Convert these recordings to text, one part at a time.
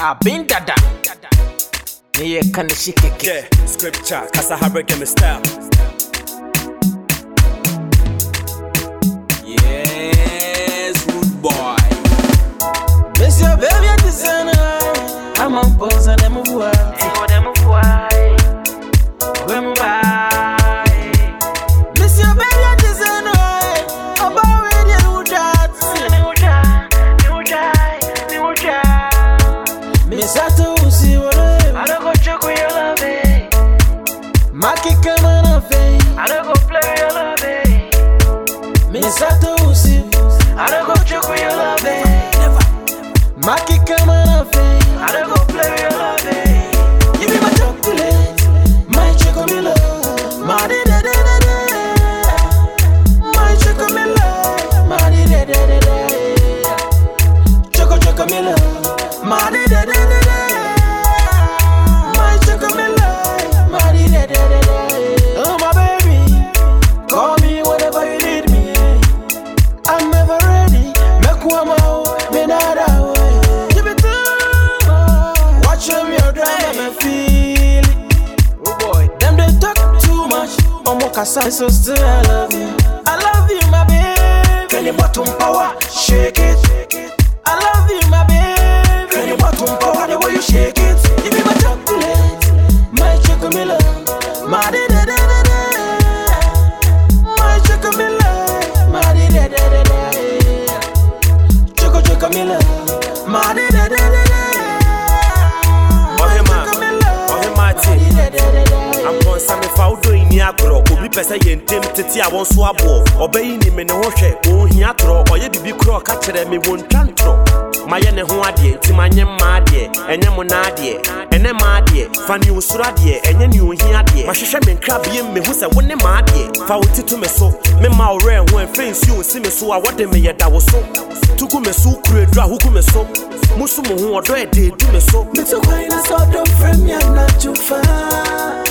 abin dada me ya kana shi keke Yeah, scripture, Kasa Harrick me style. yes rude boy Miss your baby at the. I'm on pose and I'm a boy. Miss Ato, see. Maki kama na fei. You be my chocolate, my chocomilo, my de de de de de. My chocomilo, my de de de de de. Choco chocomilo, kasa, oh, so still I love you. I love you, my baby. Can you bottom power? Shake it. I love you, my baby. Can you bottom power? The way you shake it. My de de de de. Ohema, Ohema ati. Amponsa me fa wodo ni agorɔ obi pɛ sɛ yɛ ntɛm tete a wɔn so aboɔ ɔbɛyi ni me ne ho hwɛ ɔnhia torɔ ɔyɛ bibi korɔ ka kyerɛ me wɔntwa ntorɔ mayɛ ne ho adeɛ nti manyɛ mma adeɛ ɛnyɛ mo na adeɛ ɛnɛ ma adeɛ fa ne osuro adeɛ. Ɛnyɛ ne ohia adeɛ. Mahwehwɛ me nkrabea me hu sɛ wo ne ma adeɛ fa wo tito me so. Me ma worɛ ho ɛmfɛ nsuo nsi me so a wɔde me da wo so. Tugu me so kuro aduru a wogu me so. Musu mo ho ɔdɔ ɛde edu me so. Me too quiet, I saw them friend me, I'm not too far.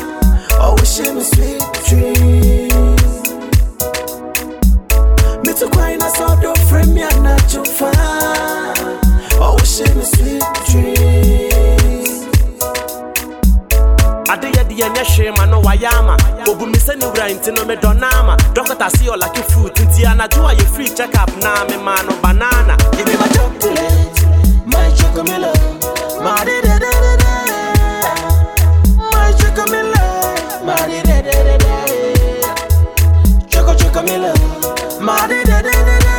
Oh, wishing me sweet in the sweet dreams. Adeya diya nya shema no wayama. Ogumise ni wura inti no me donama. Dokota si o lucky fruit inti anajua you free check up na me mano banana. Give me my chocolate, my chocomilo My de de de de de. My chocomilo, my de de de de de. Choco chocomilo, my de de de de de.